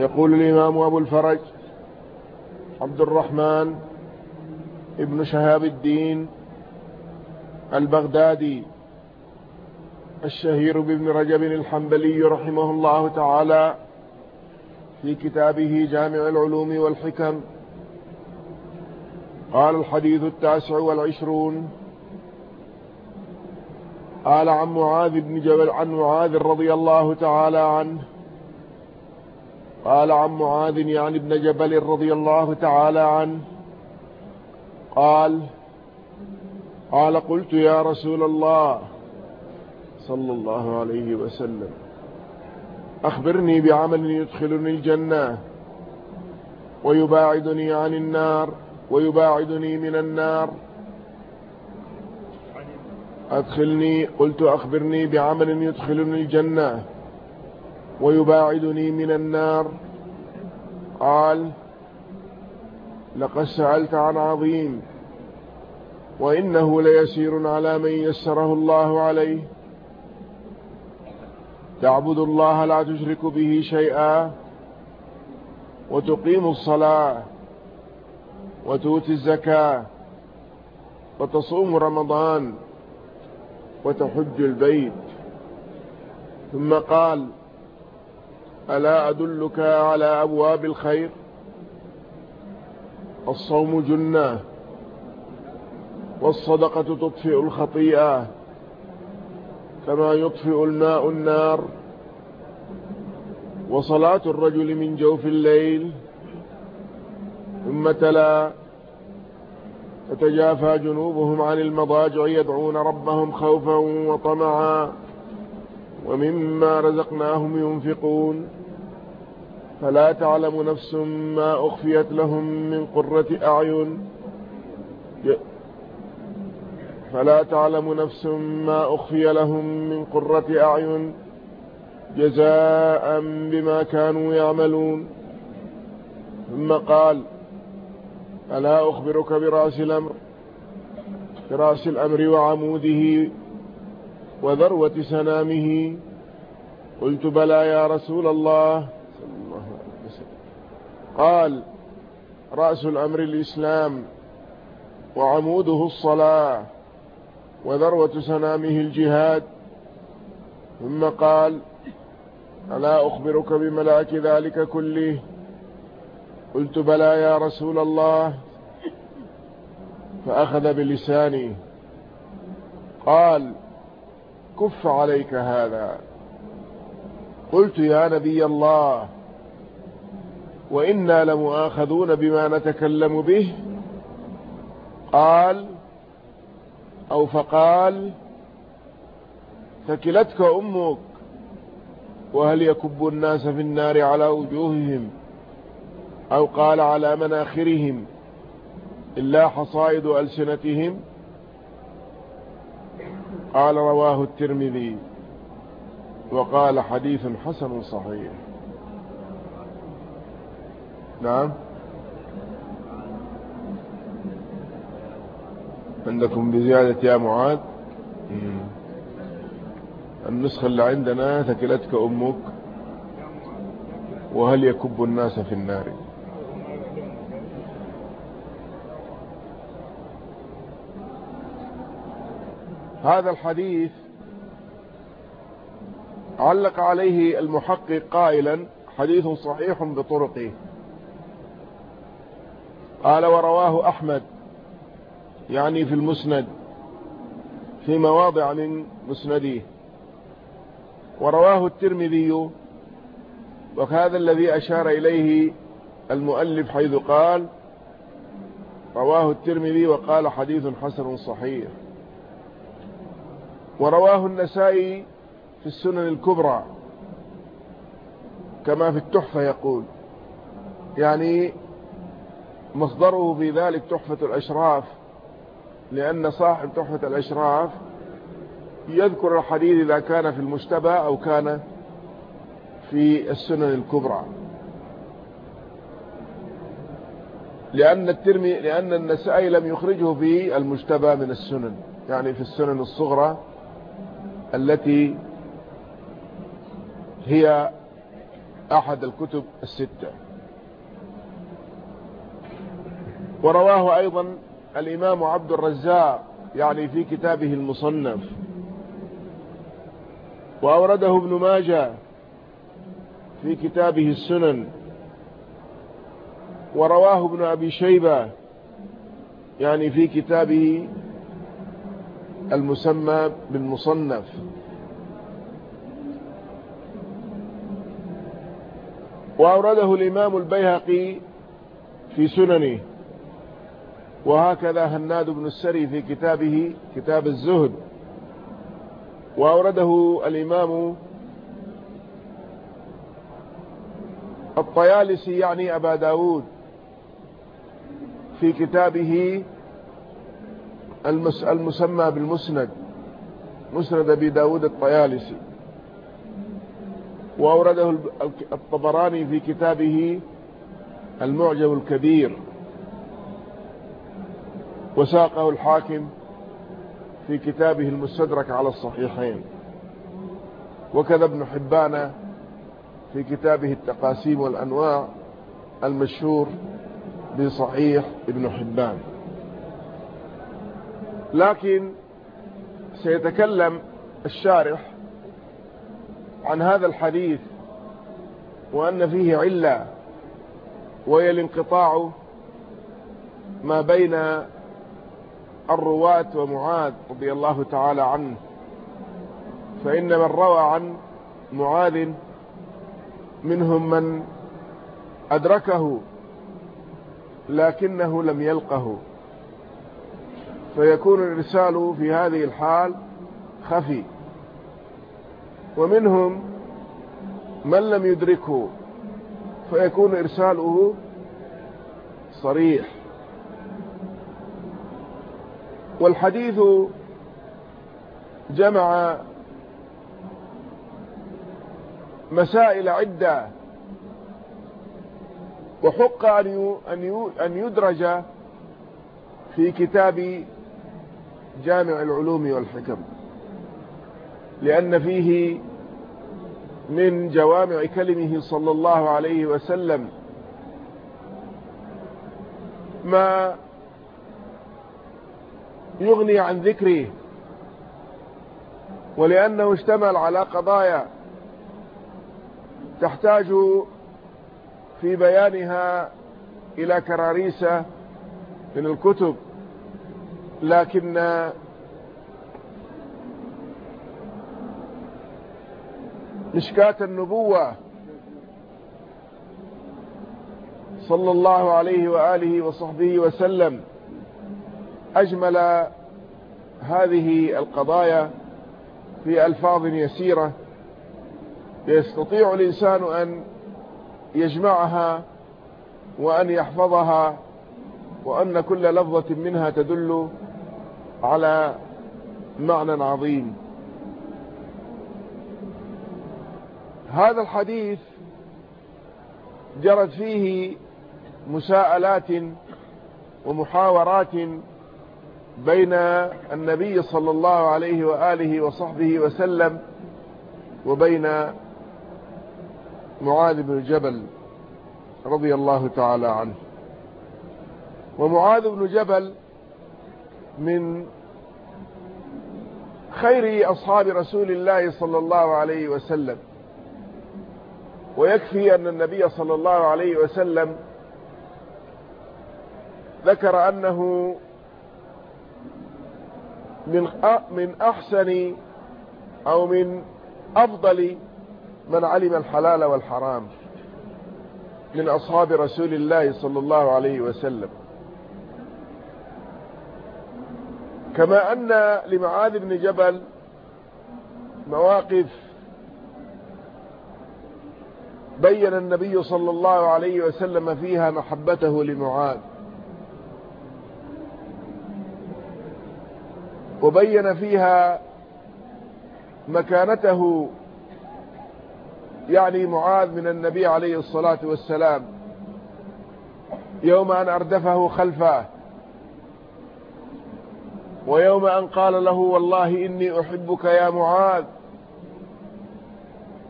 يقول الإمام أبو الفرج عبد الرحمن ابن شهاب الدين البغدادي الشهير بابن رجب الحنبلي رحمه الله تعالى في كتابه جامع العلوم والحكم. قال الحديث التاسع والعشرون قال عن معاذ بن جبل عن معاذ رضي الله تعالى عنه قال عن معاذ يعني ابن جبل رضي الله تعالى عنه قال قال قلت يا رسول الله صلى الله عليه وسلم أخبرني بعمل يدخلني الجنة ويباعدني عن النار ويباعدني من النار. أدخلني قلت أخبرني بعمل يدخلني الجنة ويباعدني من النار. قال لقد سألت عن عظيم وإنه ليسير على من يسره الله عليه. تعبد الله لا تشرك به شيئا وتقيم الصلاة وتؤتي الزكاة وتصوم رمضان وتحج البيت. ثم قال ألا أدلك على أبواب الخير؟ الصوم جنة والصدقة تطفئ الخطيئة كما يطفئ الماء النار. وصلاة الرجل من جوف الليل ثم تلا. تتجافى جنوبهم عن المضاجع يدعون ربهم خوفا وطمعا. ومما رزقناهم ينفقون. فلا تعلم نفس ما أخفيت لهم من قرة أعين. فلا تعلم نفس ما أخفي لهم من قرة أعين جزاء بما كانوا يعملون. ثم قال ألا أخبرك برأس الأمر برأس الأمر وعموده وذروة سنامه؟ قلت بلى يا رسول الله. قال رأس الأمر الإسلام وعموده الصلاة وذروة سنامه الجهاد. ثم قال ألا أخبرك بملأك ذلك كله؟ قلت بلى يا رسول الله. فأخذ بلساني. قال كف عليك هذا. قلت يا نبي الله وإنا لمؤاخذون بما نتكلم به. قال أو فقال ثكلتك أمك وهل يكب الناس في النار على وجوههم أو قال على مناخرهم إلا حصائد ألسنتهم؟ قال رواه الترمذي وقال حديث حسن صحيح. نعم. عندكم بزيادة يا معاذ؟ النسخة اللي عندنا ثكلتك أمك وهل يكب الناس في النار؟ هذا الحديث علق عليه المحقق قائلا حديث صحيح بطرقه. قال ورواه أحمد يعني في المسند في مواضع من مسنده. ورواه الترمذي وهذا الذي أشار إليه المؤلف حيث قال رواه الترمذي وقال حديث حسن صحيح. ورواه النسائي في السنن الكبرى كما في التحفة يقول. يعني مصدره في ذلك تحفة الأشراف لأن صاحب تحفة الأشراف يذكر الحديث إذا كان في المشتبه أو كان في السنن الكبرى. لأن الترمي لأن النسائي لم يخرجه في المشتبه من السنن يعني في السنن الصغرى التي هي أحد الكتب الستة. ورواه أيضا الإمام عبد الرزاق يعني في كتابه المصنف. وأورده ابن ماجه في كتابه السنن. ورواه ابن أبي شيبة يعني في كتابه المسمى بالمصنف. وأورده الإمام البيهقي في سننه. وهكذا هناد بن السري في كتابه كتاب الزهد. وأورده الإمام الطيالسي يعني أبا داود في كتابه المسمى بالمسند مسند أبي داود الطيالسي. وأورده الطبراني في كتابه المعجم الكبير. وساقه الحاكم في كتابه المستدرك على الصحيحين. وكذا ابن حبان في كتابه التقاسيم والأنواع المشهور بصحيح ابن حبان. لكن سيتكلم الشارح عن هذا الحديث وأن فيه علة وهي الانقطاع ما بين الرواة ومعاذ رضي الله تعالى عنه. فإن من روى عن معاذ منهم من أدركه لكنه لم يلقه. فيكون الإرسال في هذه الحال خفي. ومنهم من لم يدركه فيكون إرساله صريح. والحديث جمع مسائل عدة. وحق أن يدرج في كتاب جامع العلوم والحكم. لأن فيه من جوامع كلمه صلى الله عليه وسلم ما يغني عن ذكره ولأنه اشتمل على قضايا تحتاج في بيانها إلى كراريس من الكتب. لكن مشكاة النبوة صلى الله عليه وآله وصحبه وسلم أجمل هذه القضايا في ألفاظ يسيرة يستطيع الإنسان أن يجمعها وأن يحفظها وأن كل لفظة منها تدل على معنى عظيم. هذا الحديث جرت فيه مساءلات ومحاورات بين النبي صلى الله عليه وآله وصحبه وسلم وبين معاذ بن جبل رضي الله تعالى عنه. ومعاذ بن جبل من خير أصحاب رسول الله صلى الله عليه وسلم. ويكفي أن النبي صلى الله عليه وسلم ذكر أنه من من أحسن أو من أفضل من علم الحلال والحرام من أصحاب رسول الله صلى الله عليه وسلم. كما أن لمعاذ بن جبل مواقف بين النبي صلى الله عليه وسلم فيها محبته لمعاذ. وبين فيها مكانته يعني معاذ من النبي عليه الصلاة والسلام يوم أن أردفه خلفه ويوم أن قال له والله إني أحبك يا معاذ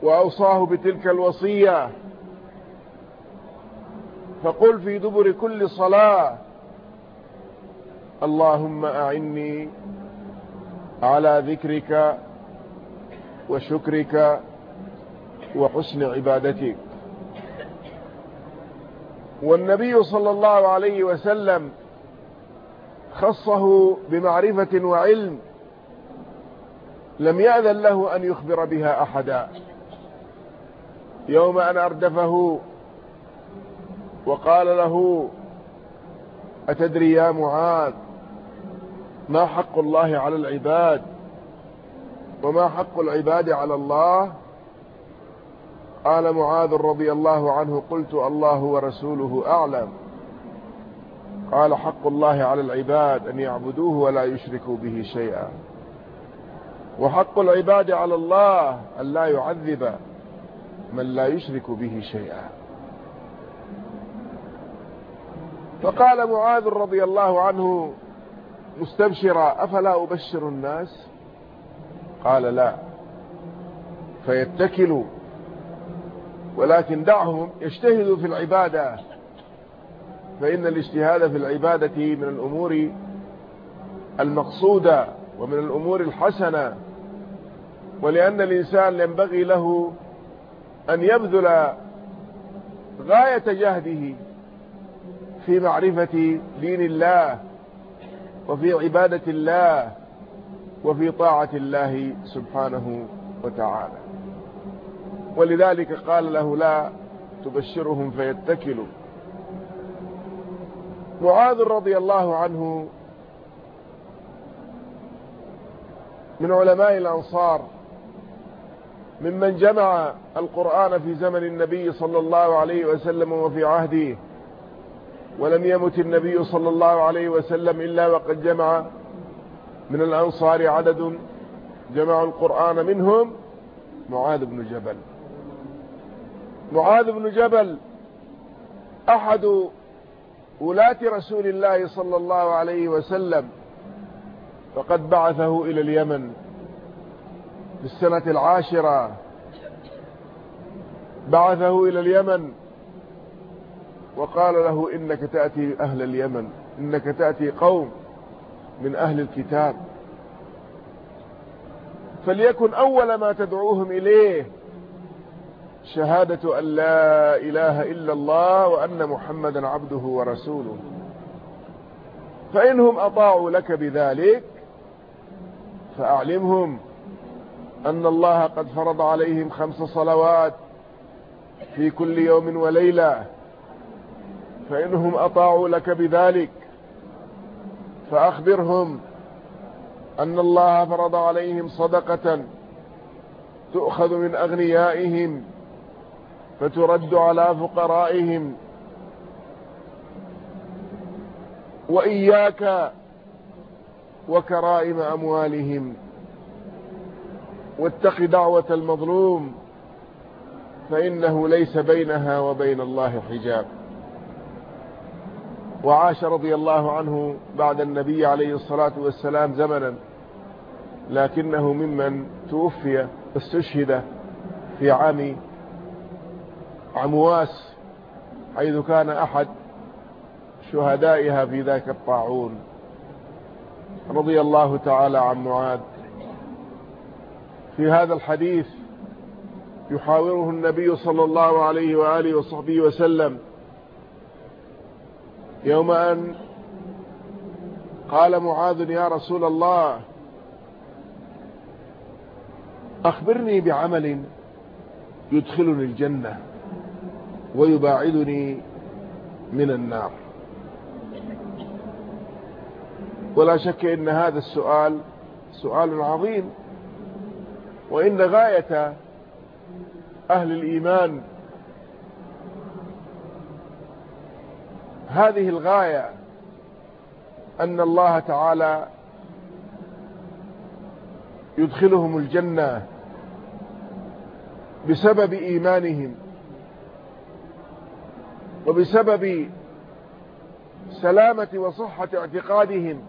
وأوصاه بتلك الوصية فقل في دبر كل صلاة اللهم أعني على ذكرك وشكرك وحسن عبادتك. والنبي صلى الله عليه وسلم خصه بمعرفة وعلم لم يأذن له أن يخبر بها أحدا. يوم أن أردفه وقال له أتدري يا معاذ؟ ما حق الله على العباد وما حق العباد على الله. قال معاذ رضي الله عنه قلت الله ورسوله أعلم. قال حق الله على العباد أن يعبدوه ولا يشركوا به شيئا. وحق العباد على الله أن لا يعذب من لا يشرك به شيئا. فقال معاذ رضي الله عنه مستبشرا أفلا أبشر الناس؟ قال لا فيتكلوا ولكن دعهم يجتهدوا في العبادة فإن الاجتهاد في العبادة من الأمور المقصودة ومن الأمور الحسنة ولأن الإنسان ينبغي له أن يبذل غاية جهده في معرفة دين الله وفي عبادة الله وفي طاعة الله سبحانه وتعالى. ولذلك قال له لا تبشرهم فيتكلوا. معاذ رضي الله عنه من علماء الأنصار ممن جمع القرآن في زمن النبي صلى الله عليه وسلم وفي عهده ولم يمت النبي صلى الله عليه وسلم إلا وقد جمع من الأنصار عدد جمعوا القرآن منهم معاذ بن جبل. معاذ بن جبل أحد ولاة رسول الله صلى الله عليه وسلم فقد بعثه إلى اليمن في السنة العاشرة. بعثه إلى اليمن وقال له إنك تأتي أهل اليمن إنك تأتي قوم من أهل الكتاب. فليكن أول ما تدعوهم إليه شهادة أن لا إله إلا الله وأن محمدا عبده ورسوله. فإنهم أطاعوا لك بذلك فأعلمهم أن الله قد فرض عليهم خمس صلوات في كل يوم وليلة. فإنهم أطاعوا لك بذلك. فأخبرهم أن الله فرض عليهم صدقة تؤخذ من أغنيائهم فترد على فقرائهم. وإياك وكرائم أموالهم. واتق دعوة المظلوم فإنه ليس بينها وبين الله حجاب. وعاش رضي الله عنه بعد النبي عليه الصلاة والسلام زمنا. لكنه ممن توفي استشهد في عام عمواس حيث كان أحد شهدائها في ذاك الطاعون. رضي الله تعالى عن معاذ. في هذا الحديث يحاوره النبي صلى الله عليه وآله وصحبه وسلم يوم أن قال معاذ يا رسول الله أخبرني بعمل يدخلني الجنة ويباعدني من النار. ولا شك إن هذا السؤال سؤال عظيم وإن غاية أهل الإيمان هذه الغاية أن الله تعالى يدخلهم الجنة بسبب إيمانهم وبسبب سلامة وصحة اعتقادهم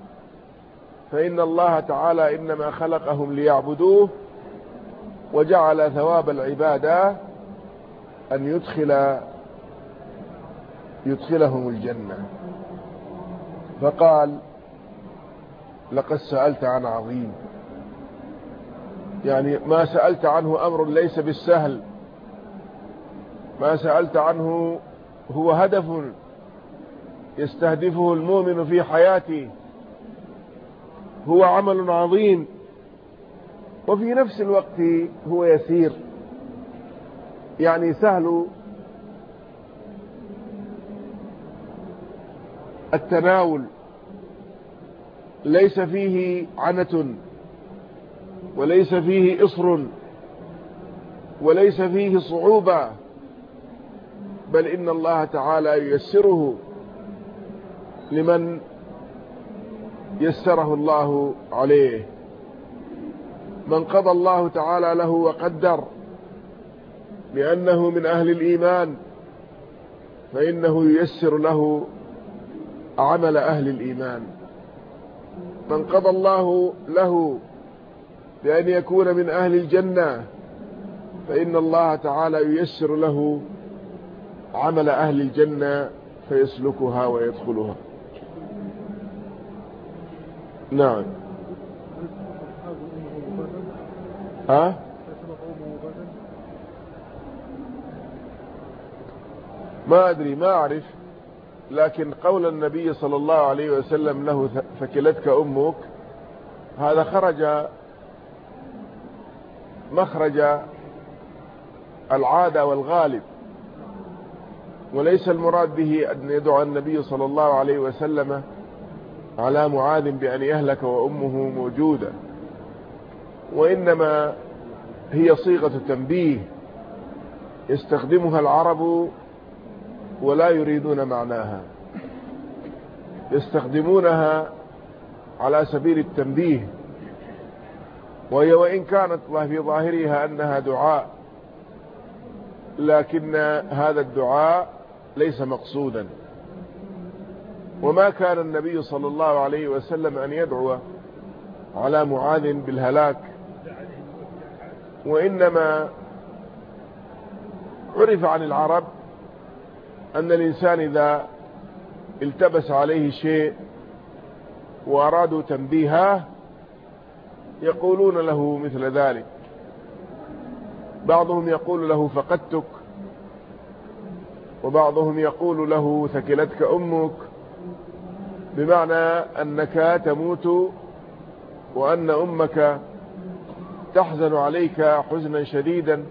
فإن الله تعالى إنما خلقهم ليعبدوه وجعل ثواب العبادة أن يدخل يدخلهم الجنة. فقال لقد سألت عن عظيم. يعني ما سألت عنه أمر ليس بالسهل. ما سألت عنه هو هدف يستهدفه المؤمن في حياته. هو عمل عظيم. وفي نفس الوقت هو يسير. يعني سهل التناول ليس فيه عنة وليس فيه إصر وليس فيه صعوبة بل إن الله تعالى ييسره لمن يسره الله عليه. من قضى الله تعالى له وقدر لأنه من أهل الإيمان فإنه ييسر له عمل أهل الإيمان. من قضى الله له بأن يكون من أهل الجنة فإن الله تعالى ييسر له عمل أهل الجنة فيسلكها ويدخلها. نعم. ها؟ ما أدري ما أعرف. لكن قول النبي صلى الله عليه وسلم له ثكلتك أمك هذا خرج مخرج العادة والغالب وليس المراد به أن يدعو النبي صلى الله عليه وسلم على معاذ بأن يهلك وأمه موجودة وإنما هي صيغة تنبيه يستخدمها العرب ولا يريدون معناها. يستخدمونها على سبيل التنبيه. وهي وإن كانت في ظاهرها أنها دعاء لكن هذا الدعاء ليس مقصودا. وما كان النبي صلى الله عليه وسلم أن يدعو على معاذ بالهلاك. وإنما عرف عن العرب أن الإنسان إذا التبس عليه شيء وأرادوا تنبيهه يقولون له مثل ذلك. بعضهم يقول له فقدتك وبعضهم يقول له ثكلتك أمك بمعنى أنك تموت وأن أمك تحزن عليك حزنا شديدا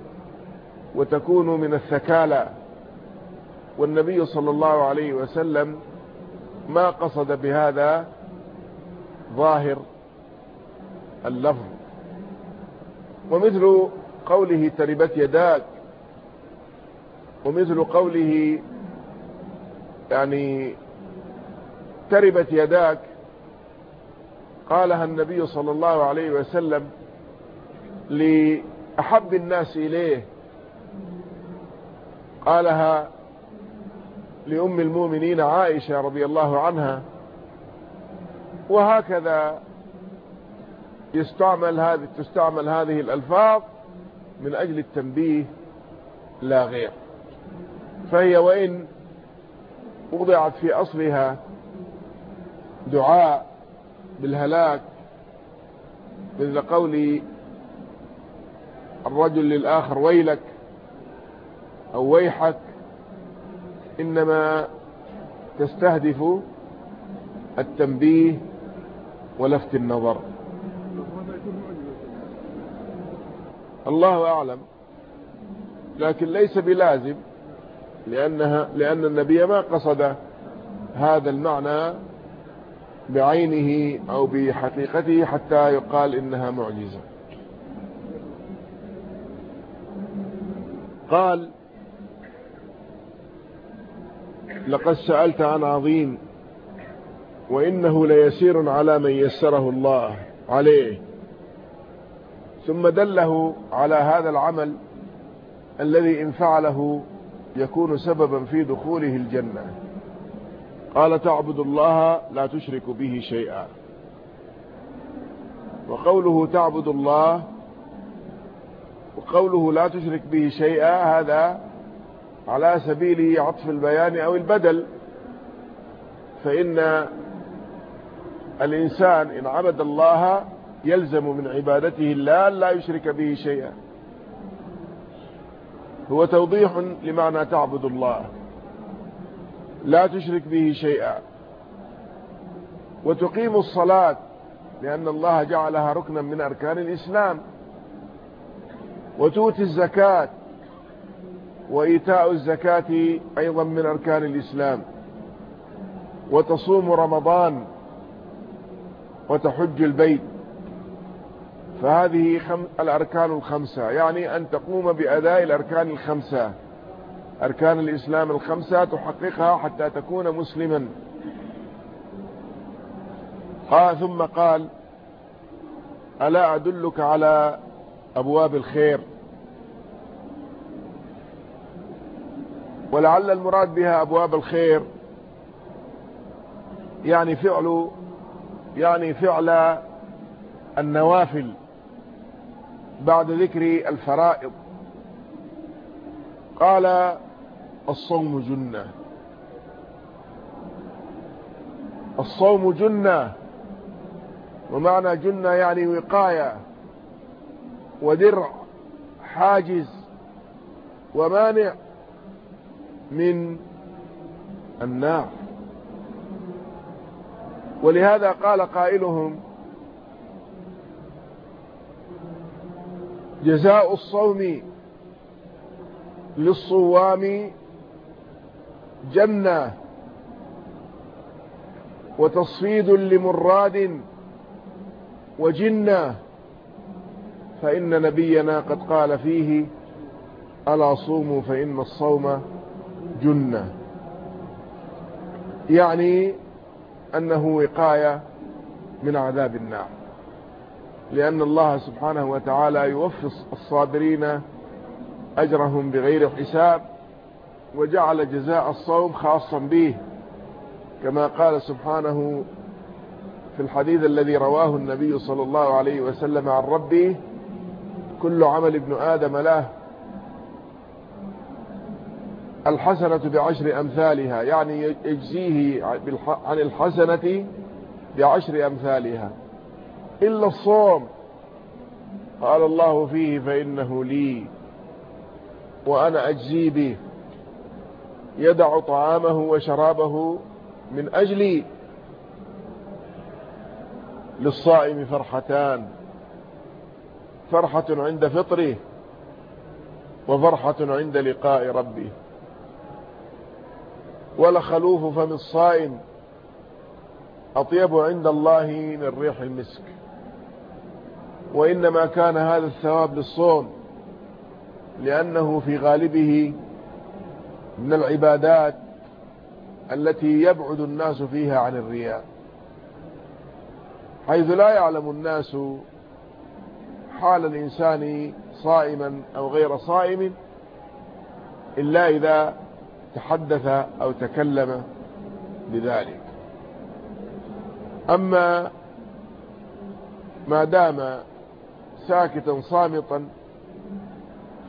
وتكون من الثكالى. والنبي صلى الله عليه وسلم ما قصد بهذا ظاهر اللفظ. ومثل قوله تربت يداك ومثل قوله يعني تربت يداك قالها النبي صلى الله عليه وسلم لأحب الناس إليه. قالها لأم المؤمنين عائشة رضي الله عنها وهكذا يستعمل هذه تستعمل هذه الألفاظ من أجل التنبيه لا غير. فهي وإن وضعت في أصلها دعاء بالهلاك مثل قول الرجل للآخر ويلك أو ويحك إنما تستهدف التنبيه ولفت النظر. الله أعلم لكن ليس بلازم لأنها لأن النبي ما قصد هذا المعنى بعينه أو بحقيقته حتى يقال إنها معجزة. قال لقد سألت عن عظيم وإنه ليسير على من يسره الله عليه. ثم دله على هذا العمل الذي إن فعله يكون سببا في دخوله الجنة. قال تعبد الله لا تشرك به شيئا. وقوله تعبد الله وقوله لا تشرك به شيئا هذا على سبيل عطف البيان أو البدل فإن الإنسان إن عبد الله يلزم من عبادته الله لا يشرك به شيئا. هو توضيح لمعنى تعبد الله. لا تشرك به شيئا. وتقيم الصلاة لأن الله جعلها ركنا من أركان الإسلام. وتؤتي الزكاة وإيتاء الزكاة أيضا من أركان الإسلام. وتصوم رمضان وتحج البيت. فهذه خم... الأركان الخمسة. يعني أن تقوم بأداء الأركان الخمسة. أركان الإسلام الخمسة تحققها حتى تكون مسلما. قال ثم قال ألا أدلك على أبواب الخير؟ ولعل المراد بها أبواب الخير. يعني فعل يعني فعل النوافل بعد ذكر الفرائض. قال الصوم جنة. الصوم جنة. ومعنى جنة يعني وقاية ودرع حاجز ومانع. من النار. ولهذا قال قائلهم جزاء الصوم للصوام جنة وتصفيد لمراد وجنة. فإن نبينا قد قال فيه ألا صوموا فإن الصوم جنة. يعني أنه وقاية من عذاب النار. لأن الله سبحانه وتعالى يوفي الصابرين أجرهم بغير حساب وجعل جزاء الصوم خاصا به. كما قال سبحانه في الحديث الذي رواه النبي صلى الله عليه وسلم عن ربه كل عمل ابن آدم له الحسنة بعشر أمثالها يعني يجزيه عن الحسنة بعشر أمثالها. إلا الصوم. قال الله فيه فإنه لي وأنا أجزي به. يدع طعامه وشرابه من أجلي. للصائم فرحتان. فرحة عند فطره وفرحة عند لقاء ربه. ولخلوف فم الصائم. أطيب عند الله من ريح المسك. وإنما كان هذا الثواب للصوم لأنه في غالبه من العبادات التي يبعد الناس فيها عن الرياء. حيث لا يعلم الناس حال الإنسان صائما أو غير صائم إلا إذا تحدث أو تكلم بذلك. أما ما دام ساكتا صامتا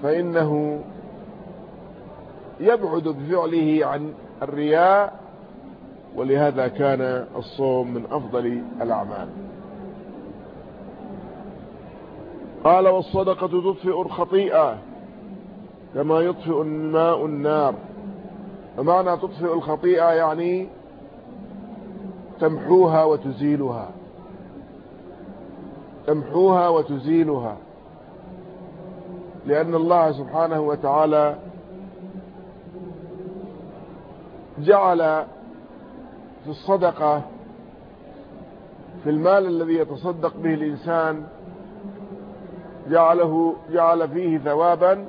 فإنه يبعد بفعله عن الرياء ولهذا كان الصوم من أفضل الأعمال. قال والصدقة تطفئ الخطيئة كما يطفئ الماء النار. ومعنى تطفئ الخطيئة يعني تمحوها وتزيلها. تمحوها وتزيلها. لأن الله سبحانه وتعالى جعل في الصدقة في المال الذي يتصدق به الإنسان جعله جعل فيه ثوابا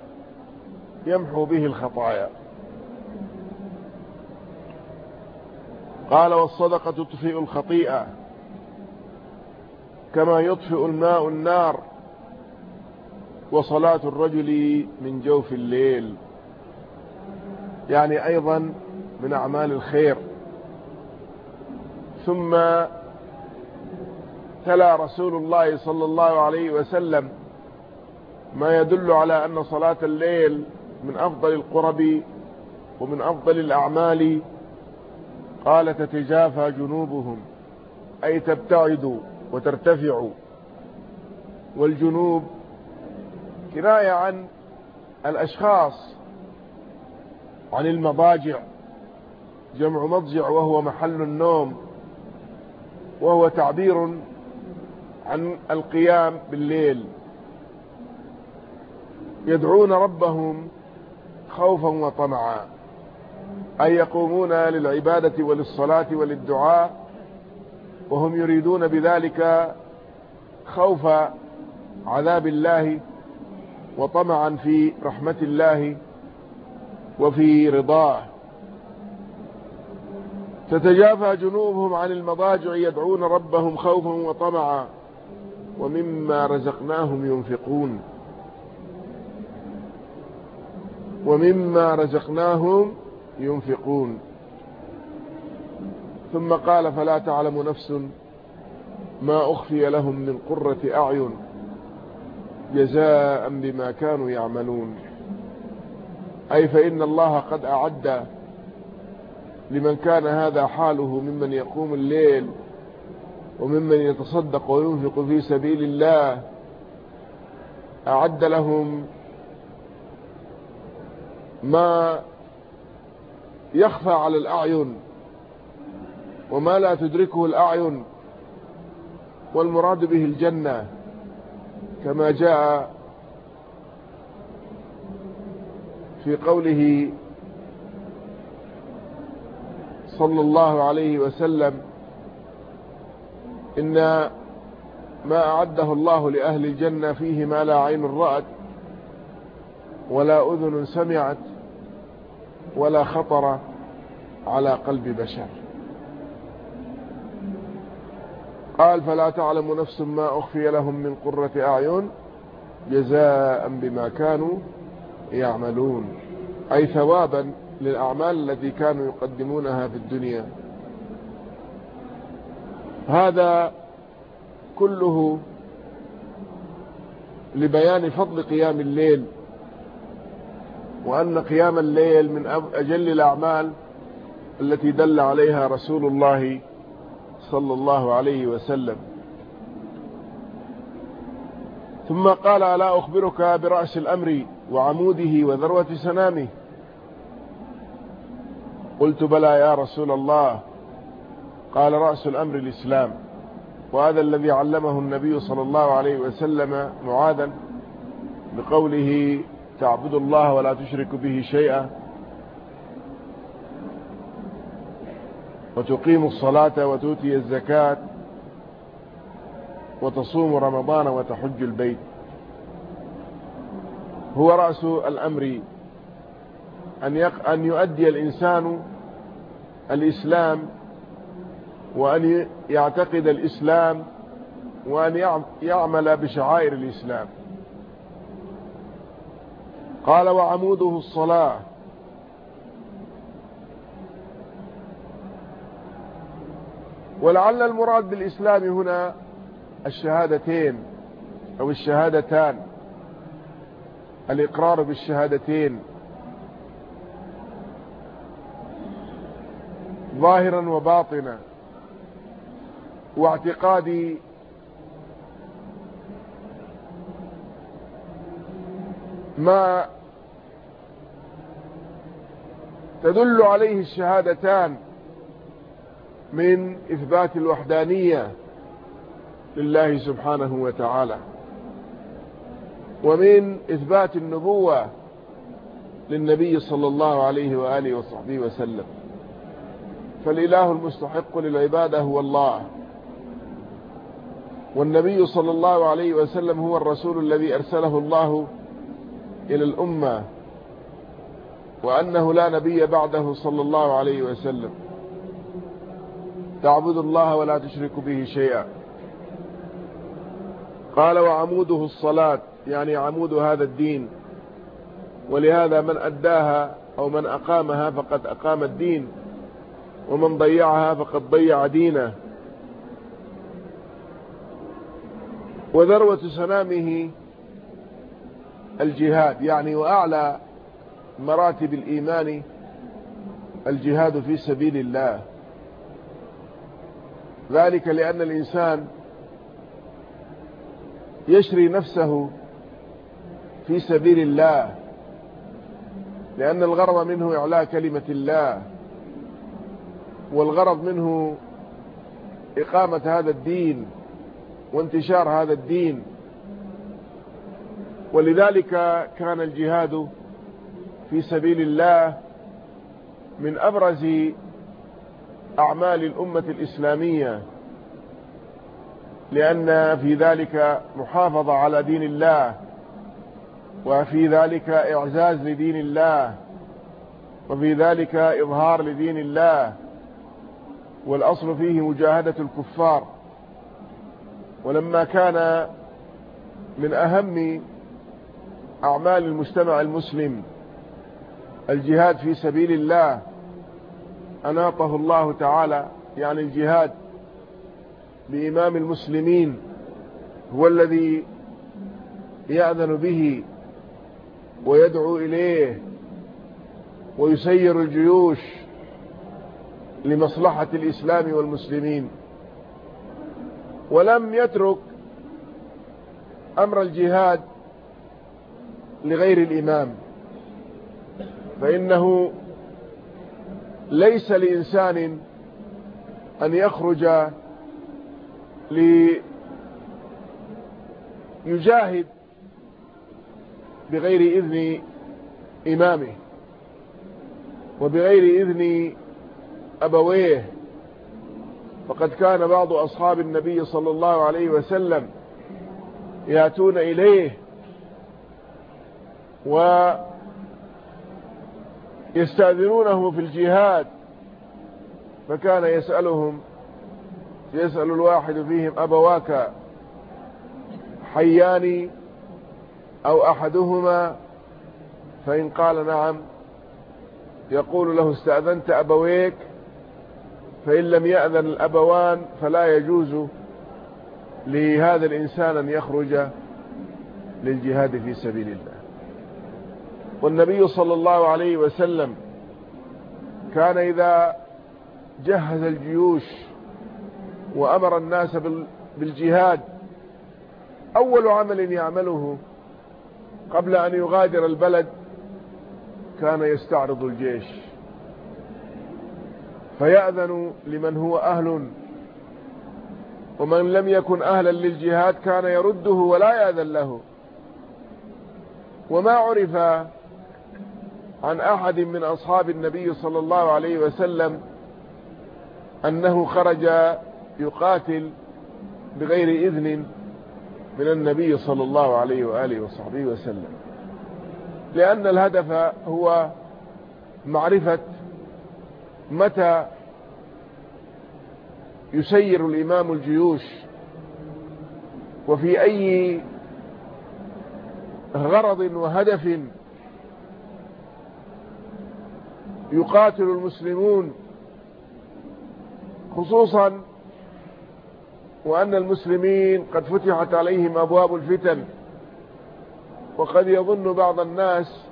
يمحو به الخطايا. قال والصدقة تطفئ الخطيئة كما يطفئ الماء النار وصلاة الرجل من جوف الليل. يعني أيضا من أعمال الخير. ثم تلا رسول الله صلى الله عليه وسلم ما يدل على أن صلاة الليل من أفضل القرب ومن أفضل الأعمال قال تتجافى جنوبهم أي تبتعد وترتفع والجنوب كناية عن الأشخاص عن المضاجع. جمع مضجع وهو محل النوم وهو تعبير عن القيام بالليل. يدعون ربهم خوفا وطمعا. أي يقومون للعبادة وللصلاة وللدعاء وهم يريدون بذلك خوف عذاب الله وطمعا في رحمة الله وفي رضاه. تتجافى جنوبهم عن المضاجع يدعون ربهم خوفا وطمعا ومما رزقناهم ينفقون. ومما رزقناهم ينفقون. ثم قال فلا تعلم نفس ما أخفي لهم من قرة أعين جزاء بما كانوا يعملون. أي فإن الله قد أعد لمن كان هذا حاله ممن يقوم الليل وممن يتصدق وينفق في سبيل الله. أعد لهم ما يخفى على الأعين وما لا تدركه الأعين والمراد به الجنة كما جاء في قوله صلى الله عليه وسلم إن ما أعده الله لأهل الجنة فيه ما لا عين رأت ولا أذن سمعت ولا خطر على قلب بشر. قال فلا تعلم نفس ما أخفي لهم من قرة أعين جزاء بما كانوا يعملون. أي ثوابا للأعمال التي كانوا يقدمونها في الدنيا. هذا كله لبيان فضل قيام الليل وأن قيام الليل من أجل الأعمال التي دل عليها رسول الله صلى الله عليه وسلم. ثم قال ألا أخبرك برأس الأمر وعموده وذروة سنامه؟ قلت بلى يا رسول الله. قال رأس الأمر الإسلام. وهذا الذي علمه النبي صلى الله عليه وسلم معاذا بقوله تعبد الله ولا تشرك به شيئا وتقيم الصلاة وتؤتي الزكاة وتصوم رمضان وتحج البيت. هو رأس الأمر أن, أن يؤدي الإنسان الإسلام وأن يعتقد الإسلام وأن يعمل بشعائر الإسلام. قال وعموده الصلاة. ولعل المراد بالإسلام هنا الشهادتين أو الشهادتان. الإقرار بالشهادتين. ظاهرا وباطنا. واعتقاد ما تدل عليه الشهادتان من إثبات الوحدانية لله سبحانه وتعالى ومن إثبات النبوة للنبي صلى الله عليه وآله وصحبه وسلم. فالإله المستحق للعبادة هو الله والنبي صلى الله عليه وسلم هو الرسول الذي أرسله الله إلى الأمة وأنه لا نبي بعده صلى الله عليه وسلم. تعبد الله ولا تشرك به شيئا. قال وعموده الصلاة يعني عمود هذا الدين. ولهذا من أداها أو من أقامها فقد أقام الدين ومن ضيعها فقد ضيع دينه. وذروة سنامه الجهاد يعني وأعلى مراتب الإيمان الجهاد في سبيل الله. ذلك لأن الإنسان يشري نفسه في سبيل الله لأن الغرض منه إعلاء كلمة الله والغرض منه إقامة هذا الدين وانتشار هذا الدين. ولذلك كان الجهاد في سبيل الله من أبرز أعمال الأمة الإسلامية لأن في ذلك محافظة على دين الله وفي ذلك إعزاز لدين الله وفي ذلك إظهار لدين الله والأصل فيه مجاهدة الكفار. ولما كان من أهم أعمال المجتمع المسلم الجهاد في سبيل الله أناطه الله تعالى يعني الجهاد بإمام المسلمين هو الذي يأذن به ويدعو إليه ويسير الجيوش لمصلحة الإسلام والمسلمين. ولم يترك أمر الجهاد لغير الإمام. فإنه ليس لإنسان أن يخرج ليجاهد بغير إذن إمامه وبغير إذن أبويه. فقد كان بعض أصحاب النبي صلى الله عليه وسلم يأتون إليه ويستأذنونه في الجهاد فكان يسألهم يسأل الواحد فيهم أبواك حيان أو أحدهما؟ فإن قال نعم يقول له استأذنت أبويك فإن لم يأذن الأبوان فلا يجوز لهذا الإنسان أن يخرج للجهاد في سبيل الله. والنبي صلى الله عليه وسلم كان إذا جهز الجيوش وأمر الناس بالجهاد أول عمل يعمله قبل أن يغادر البلد كان يستعرض الجيش. فيأذن لمن هو أهل ومن لم يكن أهلا للجهاد كان يرده ولا يأذن له. وما عرف عن أحد من أصحاب النبي صلى الله عليه وسلم أنه خرج يقاتل بغير إذن من النبي صلى الله عليه وآله وصحبه وسلم. لأن الهدف هو معرفة متى يسير الإمام الجيوش وفي أي غرض وهدف يقاتل المسلمون خصوصا وأن المسلمين قد فتحت عليهم أبواب الفتن. وقد يظن بعض الناس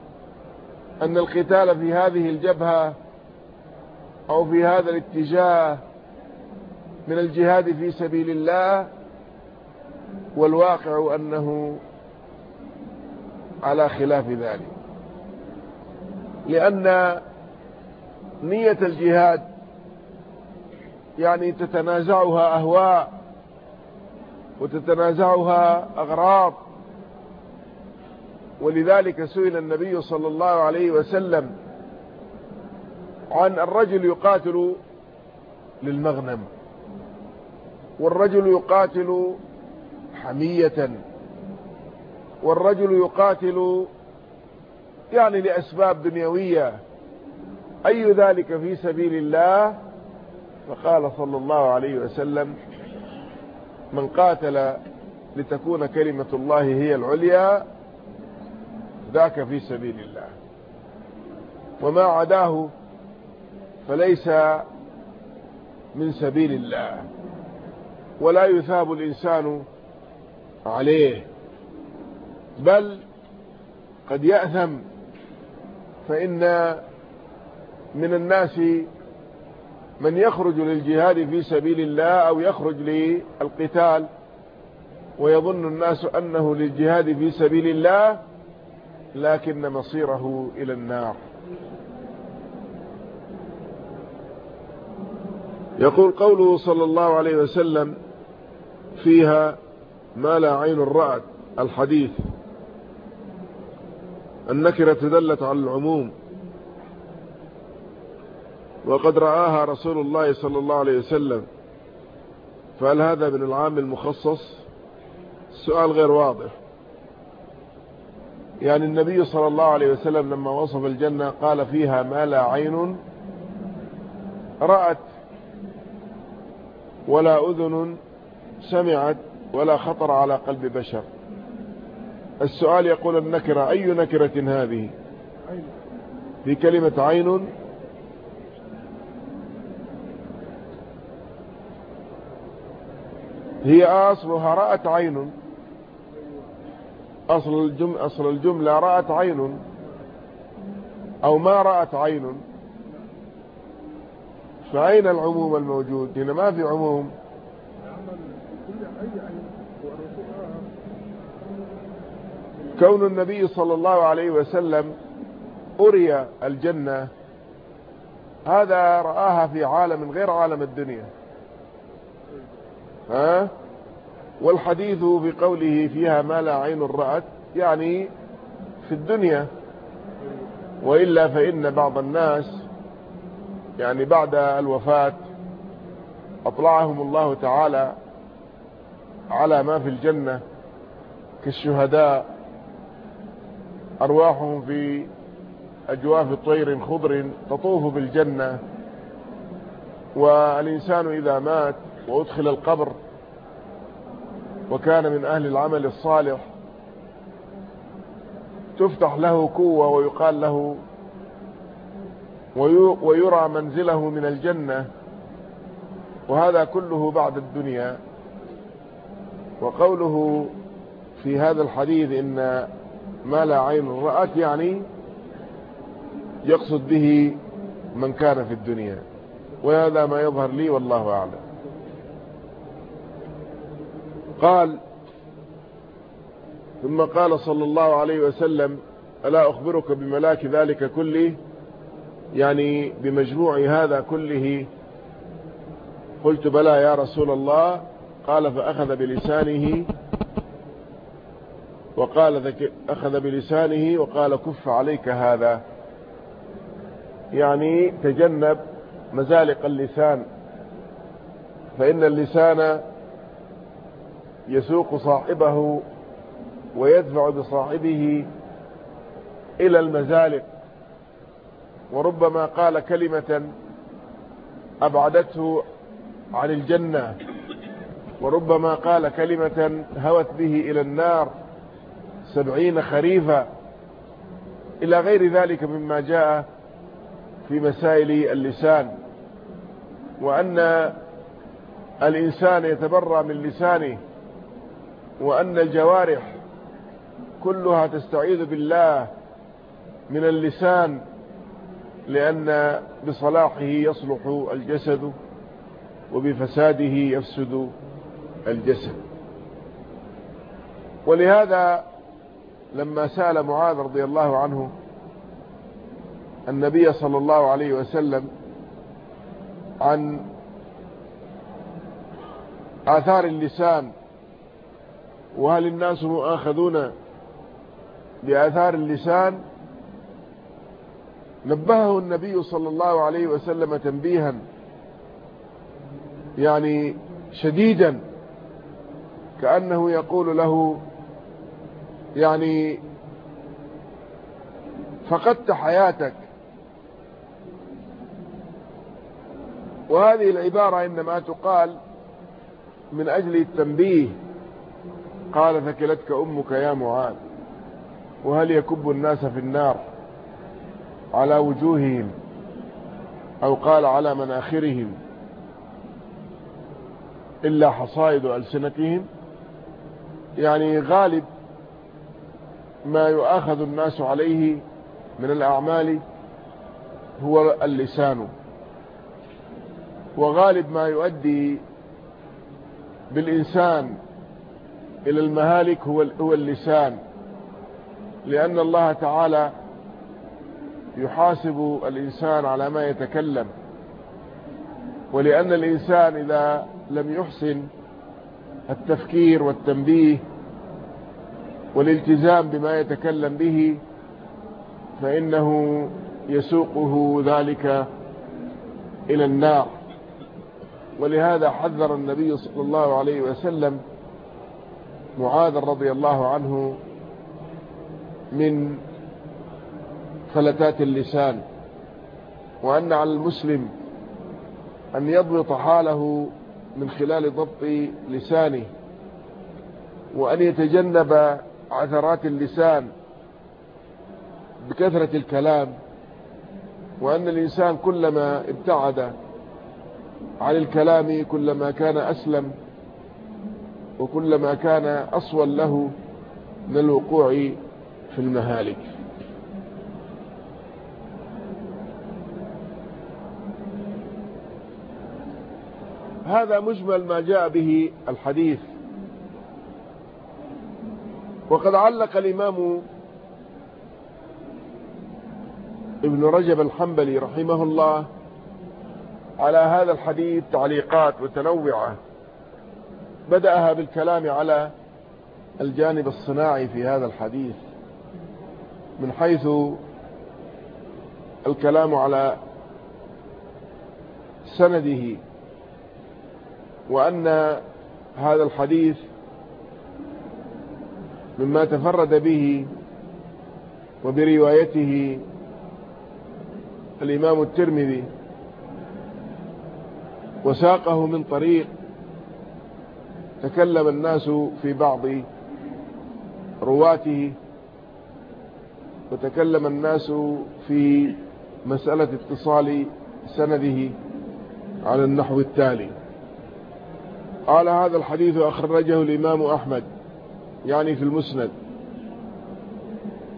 أن القتال في هذه الجبهة أو في هذا الاتجاه من الجهاد في سبيل الله والواقع أنه على خلاف ذلك. لأن نية الجهاد. يعني تتنازعها أهواء وتتنازعها أغراض. ولذلك سئل النبي صلى الله عليه وسلم عن الرجل يقاتل للمغنم والرجل يقاتل حمية والرجل يقاتل يعني لأسباب دنيوية. أي ذلك في سبيل الله؟ فقال صلى الله عليه وسلم من قاتل لتكون كلمة الله هي العليا ذاك في سبيل الله. وما عداه فليس من سبيل الله. ولا يثاب الإنسان عليه. بل قد يأثم فإن من الناس من يخرج للجهاد في سبيل الله أو يخرج للقتال ويظن الناس أنه للجهاد في سبيل الله لكن مصيره إلى النار. يقول قوله صلى الله عليه وسلم فيها ما لا عين رأت الحديث. النكرة دلت على العموم. وقد رآها رسول الله صلى الله عليه وسلم. فهل هذا من العام المخصص؟ السؤال غير واضح. يعني النبي صلى الله عليه وسلم لما وصف الجنة قال فيها ما لا عين رأت ولا أذن سمعت ولا خطر على قلب بشر. السؤال يقول النكرة أي نكرة هذه؟ في كلمة عين هي أصلها رأت عين. أصل الجملة, أصل الجملة رأت عين. أو ما رأت عين. فأين العموم الموجود؟ هنا ما في عموم. كون النبي صلى الله عليه وسلم أري الجنة هذا رآها في عالم غير عالم الدنيا. ها؟ والحديث بقوله فيها ما لا عين رأت يعني في الدنيا. وإلا فإن بعض الناس يعني بعد الوفاة أطلعهم الله تعالى على ما في الجنة كالشهداء أرواحهم في أجواف طير خضر تطوف بالجنة. والإنسان إذا مات وأدخل القبر وكان من أهل العمل الصالح تفتح له قوة ويقال له ويرى منزله من الجنة وهذا كله بعد الدنيا. وقوله في هذا الحديث إن ما لا عين رأت يعني يقصد به من كان في الدنيا. وهذا ما يظهر لي والله أعلم. قال ثم قال صلى الله عليه وسلم ألا أخبرك بملاك ذلك كله؟ يعني بمجموع هذا كله؟ قلت بلى يا رسول الله. قال فأخذ بلسانه وقال أخذ بلسانه وقال كف عليك هذا. يعني تجنب مزالق اللسان. فإن اللسان يسوق صاحبه ويدفع بصاحبه إلى المزالق. وربما قال كلمة أبعدته عن الجنة. وربما قال كلمة هوت به إلى النار سبعين خريفا. إلى غير ذلك مما جاء في مسائل اللسان. وأن الإنسان يتبرى من لسانه. وأن الجوارح كلها تستعيذ بالله من اللسان لأن بصلاحه يصلح الجسد وبفساده يفسد الجسد. ولهذا لما سأل معاذ رضي الله عنه النبي صلى الله عليه وسلم عن آثار اللسان وهل الناس مؤاخذون بآثار اللسان؟ نبهه النبي صلى الله عليه وسلم تنبيها يعني شديدا كأنه يقول له يعني فقدت حياتك. وهذه العبارة إنما تقال من أجل التنبيه. قال ثكلتك أمك يا معاذ وهل يكب الناس في النار على وجوههم أو قال على مناخرهم إلا حصائد ألسنتهم؟ يعني غالب ما يؤاخذ الناس عليه من الأعمال هو اللسان وغالب ما يؤدي بالإنسان إلى المهالك هو اللسان. لأن الله تعالى يحاسب الإنسان على ما يتكلم. ولأن الإنسان إذا لم يحسن التفكير والتنبيه والالتزام بما يتكلم به فإنه يسوقه ذلك إلى النار. ولهذا حذر النبي صلى الله عليه وسلم معاذ رضي الله عنه من فلتات اللسان وأن على المسلم أن يضبط حاله من خلال ضبط لسانه وأن يتجنب عثرات اللسان بكثرة الكلام وأن الإنسان كلما ابتعد عن الكلام كلما كان أسلم وكلما كان أصول له من الوقوع في المهالك. هذا مجمل ما جاء به الحديث. وقد علق الإمام ابن رجب الحنبلي رحمه الله على هذا الحديث تعليقات متنوعة. بدأها بالكلام على الجانب الصناعي في هذا الحديث من حيث الكلام على سنده وأن هذا الحديث مما تفرد به وبروايته الإمام الترمذي وساقه من طريق تكلم الناس في بعض رواته وتكلم الناس في مسألة اتصال سنده على النحو التالي. قال هذا الحديث أخرجه الإمام أحمد يعني في المسند.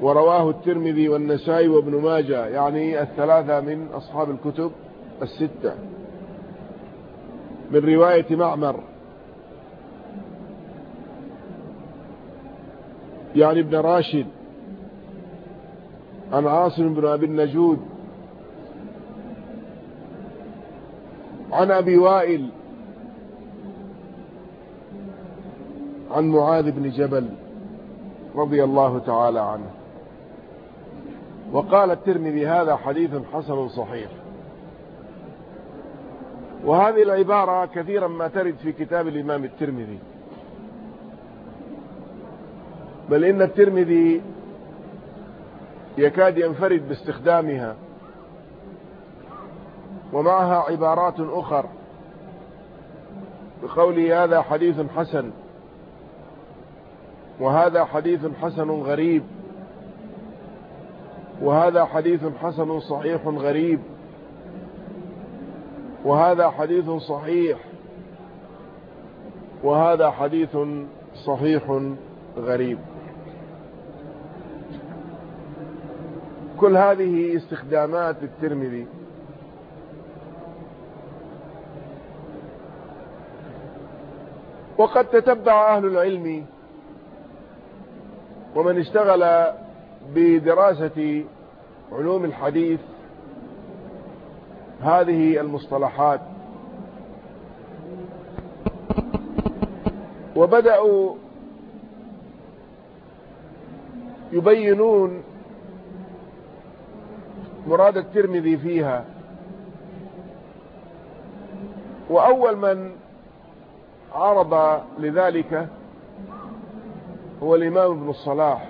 ورواه الترمذي والنسائي وابن ماجه يعني الثلاثة من أصحاب الكتب الستة. من رواية معمر يعني ابن راشد عن عاصم بن أبي النجود عن أبي وائل عن معاذ بن جبل رضي الله تعالى عنه. وقال الترمذي هذا حديث حسن صحيح. وهذه العبارة كثيرا ما ترد في كتاب الإمام الترمذي. بل إن الترمذي يكاد ينفرد باستخدامها ومعها عبارات أخر. بقوله هذا حديث حسن وهذا حديث حسن غريب وهذا حديث حسن صحيح غريب وهذا حديث صحيح وهذا حديث صحيح غريب. كل هذه استخدامات الترمذي. وقد تتبع أهل العلم ومن اشتغل بدراسة علوم الحديث هذه المصطلحات. وبدأوا يبينون مراد الترمذي فيها. وأول من عرض لذلك هو الإمام ابن الصلاح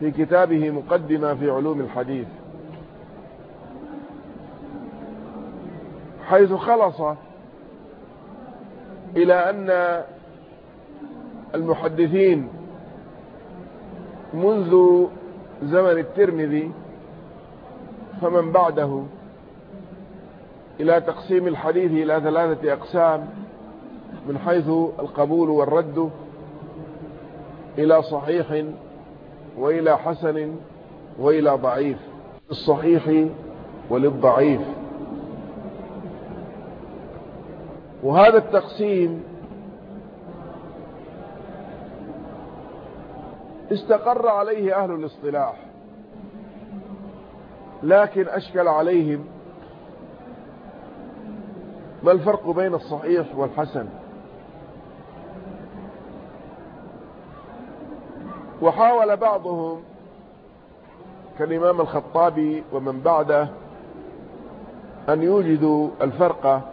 في كتابه مقدمة في علوم الحديث. حيث خلص إلى أن المحدثين منذ زمن الترمذي فمن بعده إلى تقسيم الحديث إلى ثلاثة أقسام من حيث القبول والرد إلى صحيح وإلى حسن وإلى ضعيف الصحيح وللضعيف. وهذا التقسيم استقر عليه أهل الاصطلاح. لكن أشكل عليهم ما الفرق بين الصحيح والحسن؟ وحاول بعضهم كالإمام الخطابي ومن بعده أن يوجدوا الفرق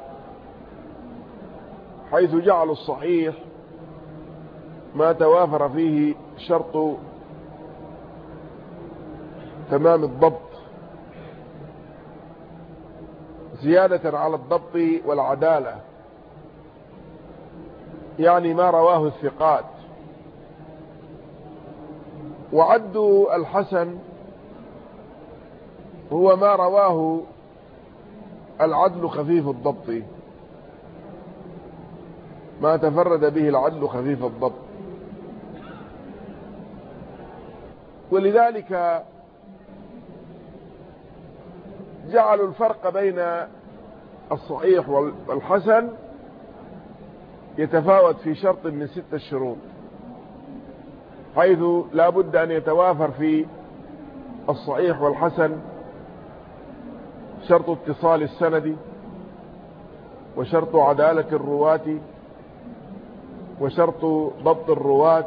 حيث جعلوا الصحيح ما توافر فيه شرط تمام الضبط. زيادة على الضبط والعدالة. يعني ما رواه الثقات. وعدوا الحسن هو ما رواه العدل خفيف الضبط. ما تفرد به العدل خفيف الضبط. ولذلك جعلوا الفرق بين الصحيح والحسن يتفاوت في شرط من ستة شروط حيث لا بد أن يتوافر في الصحيح والحسن شرط اتصال السند وشرط عدالة الرواة وشرط ضبط الرواة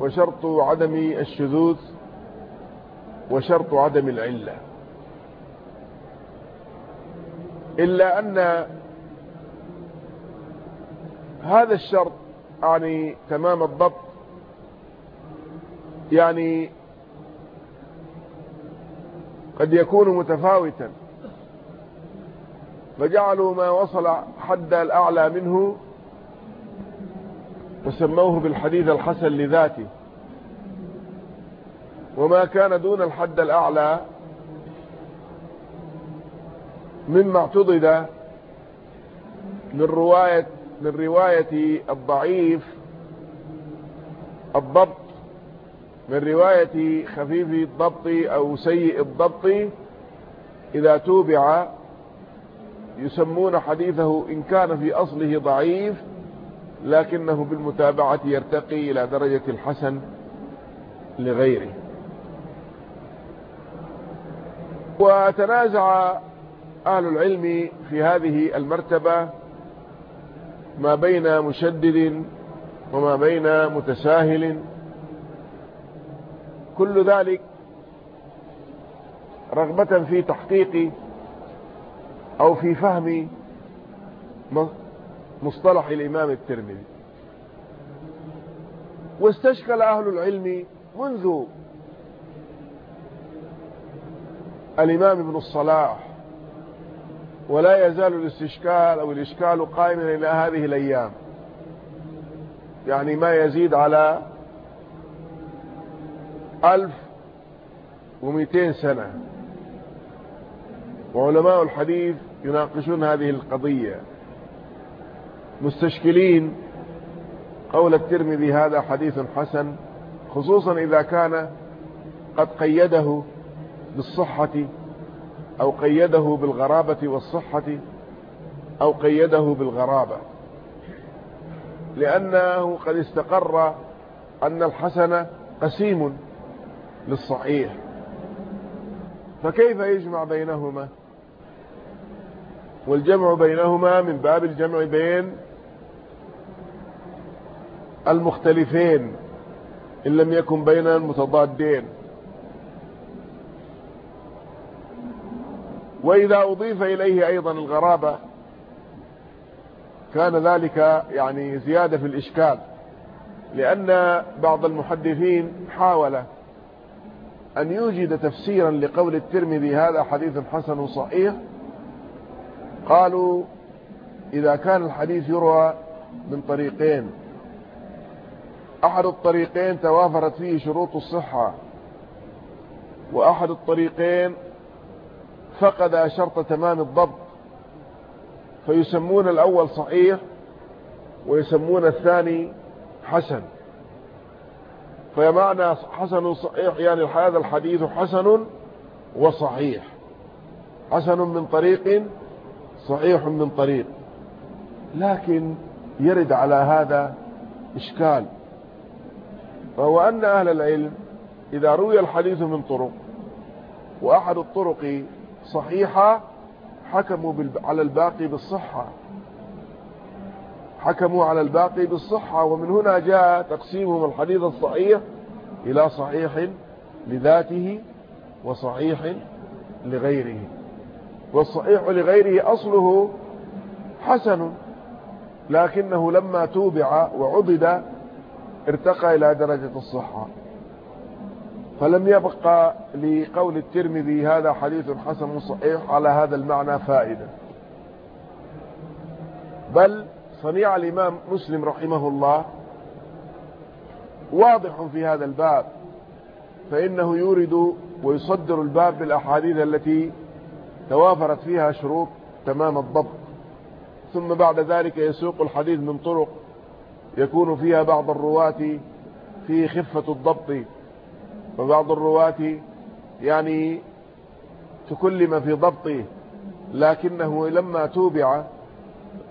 وشرط عدم الشذوذ وشرط عدم العلة. إلا أن هذا الشرط يعني تمام الضبط يعني قد يكون متفاوتا. فجعلوا ما وصل حد الأعلى منه وسموه بالحديث الحسن لذاته. وما كان دون الحد الأعلى مما اعتضد من رواية من رواية الضعيف الضبط من رواية خفيف الضبط أو سيء الضبط إذا توبع يسمون حديثه إن كان في أصله ضعيف لكنه بالمتابعة يرتقي إلى درجة الحسن لغيره. وتنازع أهل العلم في هذه المرتبة ما بين مشدد وما بين متساهل. كل ذلك رغبة في تحقيق أو في فهم مصطلح الإمام الترمذي. واستشكل أهل العلم منذ الإمام ابن الصلاح ولا يزال الاستشكال أو الإشكال قائما إلى هذه الأيام. يعني ما يزيد على ألف ومئتين سنة. وعلماء الحديث يناقشون هذه القضية. مستشكلين. قول الترمذي هذا حديث حسن خصوصا إذا كان قد قيده بالصحة أو قيده بالغرابة والصحة أو قيده بالغرابة. لأنه قد استقر أن الحسن قسيم للصحيح. فكيف يجمع بينهما؟ والجمع بينهما من باب الجمع بين المختلفين إن لم يكن بين المتضادين. وإذا أضيف إليه أيضا الغرابة كان ذلك يعني زيادة في الإشكال لأن بعض المحدثين حاول أن يوجد تفسيرا لقول الترمذي هذا حديث حسن صحيح. قالوا إذا كان الحديث يروى من طريقين أحد الطريقين توافرت فيه شروط الصحة وأحد الطريقين فقد شرط تمام الضبط فيسمون الأول صحيح ويسمون الثاني حسن. فمعنى حسن صحيح يعني هذا الحديث حسن وصحيح. حسن من طريق صحيح من طريق. لكن يرد على هذا إشكال. وهو أن أهل العلم إذا روي الحديث من طرق وأحد الطرق صحيحة حكموا على الباقي بالصحة. حكموا على الباقي بالصحة ومن هنا جاء تقسيمهم الحديث الصحيح إلى صحيح لذاته وصحيح لغيره. والصحيح لغيره أصله حسن لكنه لما توبع وعضد ارتقى إلى درجة الصحة. فلم يبقى لقول الترمذي هذا حديث حسن صحيح على هذا المعنى فائدة. بل صنيع الإمام مسلم رحمه الله واضح في هذا الباب فإنه يورد ويصدر الباب بالأحاديث التي توافرت فيها شروط تمام الضبط. ثم بعد ذلك يسوق الحديث من طرق يكون فيها بعض الرواة في خفة الضبط وبعض الرواة يعني تكلم في ضبطه لكنه لما توبع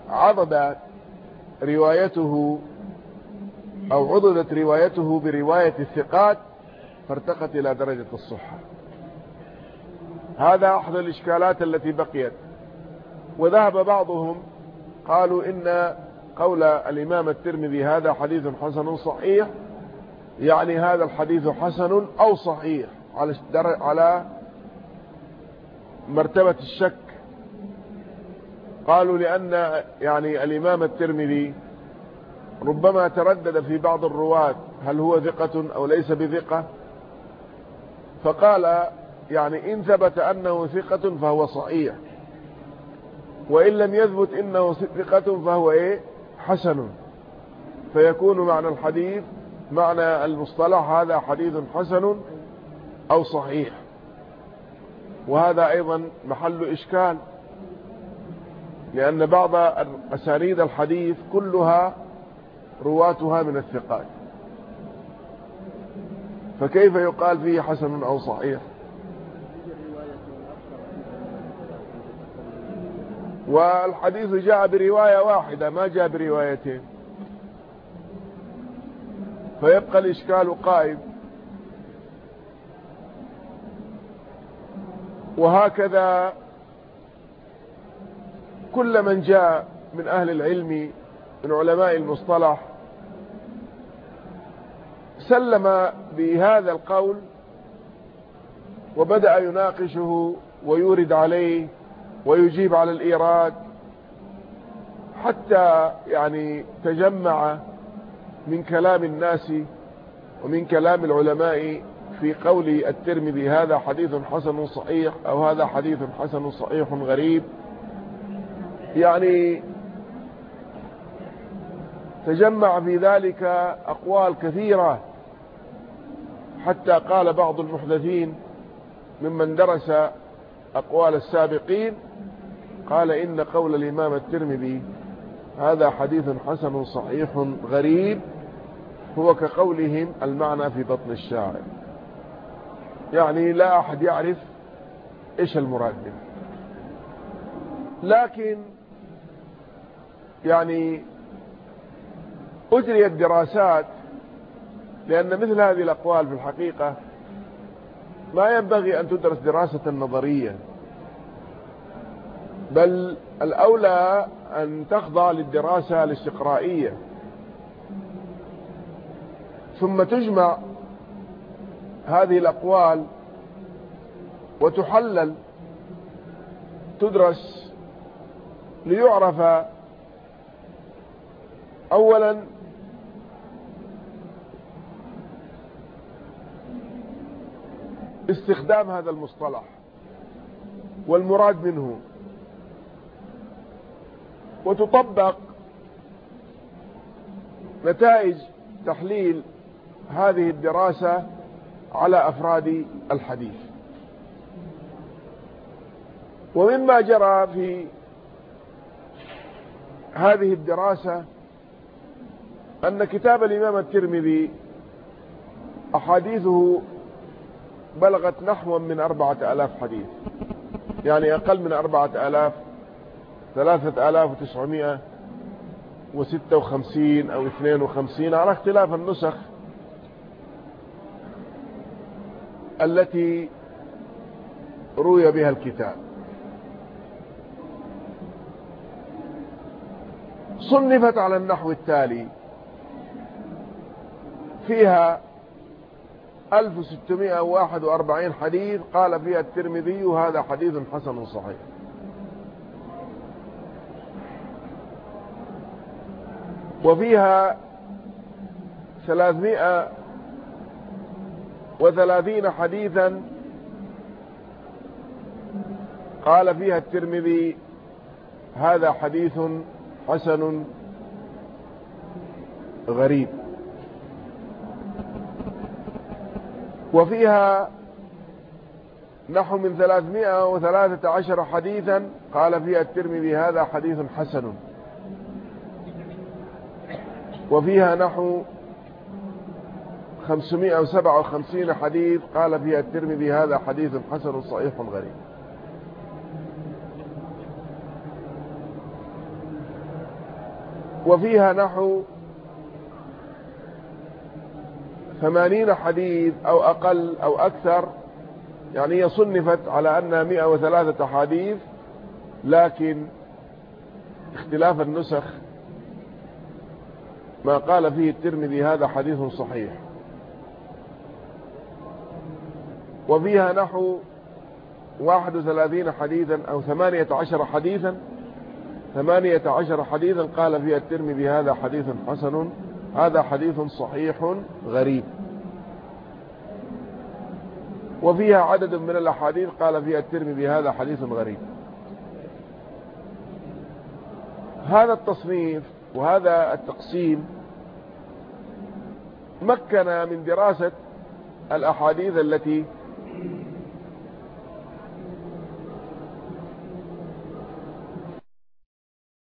عضد روايته أو عضدت روايته برواية الثقات فارتقت إلى درجة الصحة. هذا أحد الإشكالات التي بقيت. وذهب بعضهم قالوا إن قول الإمام الترمذي هذا حديث حسن صحيح يعني هذا الحديث حسن أو صحيح على على مرتبة الشك. قالوا لأن يعني الإمام الترمذي ربما تردد في بعض الرواة هل هو ثقة أو ليس بثقة. فقال يعني إن ثبت أنه ثقة فهو صحيح وإن لم يثبت إنه ثقة فهو إيه؟ حسن. فيكون معنى الحديث معنى المصطلح هذا حديث حسن أو صحيح. وهذا أيضا محل إشكال لأن بعض أسانيد الحديث كلها رواتها من الثقات. فكيف يقال فيه حسن أو صحيح؟ والحديث جاء برواية واحدة ما جاء بروايتين. فيبقى الإشكال قائم. وهكذا كل من جاء من أهل العلم من علماء المصطلح سلم بهذا القول وبدأ يناقشه ويورد عليه ويجيب على الإيراد حتى يعني تجمع من كلام الناس ومن كلام العلماء في قول الترمذي هذا حديث حسن صحيح أو هذا حديث حسن صحيح غريب. يعني تجمع في ذلك أقوال كثيرة. حتى قال بعض المحدثين ممن درس أقوال السابقين قال إن قول الإمام الترمذي هذا حديث حسن صحيح غريب هو كقولهم المعنى في بطن الشاعر. يعني لا أحد يعرف إيش المراد به. لكن يعني أجريت دراسات لأن مثل هذه الأقوال في الحقيقة ما ينبغي أن تدرس دراسة نظرية بل الأولى أن تخضع للدراسة الاستقرائية. ثم تجمع هذه الأقوال وتحلل تدرس ليعرف أولا استخدام هذا المصطلح. والمراد منه وتطبق نتائج تحليل هذه الدراسة على أفراد الحديث. ومما جرى في هذه الدراسة أن كتاب الإمام الترمذي أحاديثه بلغت نحو من أربعة آلاف حديث. يعني أقل من أربعة آلاف ثلاثة آلاف وتسعمائة وستة وخمسين أو اثنين وخمسين على اختلاف النسخ التي روي بها الكتاب. صنفت على النحو التالي. فيها 1641 حديث قال فيها الترمذي هذا حديث حسن صحيح. وفيها 330 حديثا قال فيها الترمذي هذا حديث حسن غريب. وفيها نحو من ثلاثمائة وثلاثة عشر حديثا قال فيها الترمذي هذا حديث حسن. وفيها نحو خمسمائة وسبعة وخمسين حديث قال فيها الترمذي هذا حديث حسن صحيح غريب. وفيها نحو ثمانين حديث أو أقل أو أكثر يعني هي صنفت على أنها مئة وثلاثة حديث لكن اختلاف النسخ ما قال فيه الترمذي هذا حديث صحيح. وفيها نحو واحد وثلاثين حديثا أو ثمانية عشر حديثا ثمانية عشر حديثا قال فيها الترمذي هذا حديث حسن هذا حديث صحيح غريب. وفيها عدد من الأحاديث قال فيها الترمذي هذا حديث غريب. هذا التصنيف وهذا التقسيم مكن من دراسة الأحاديث التي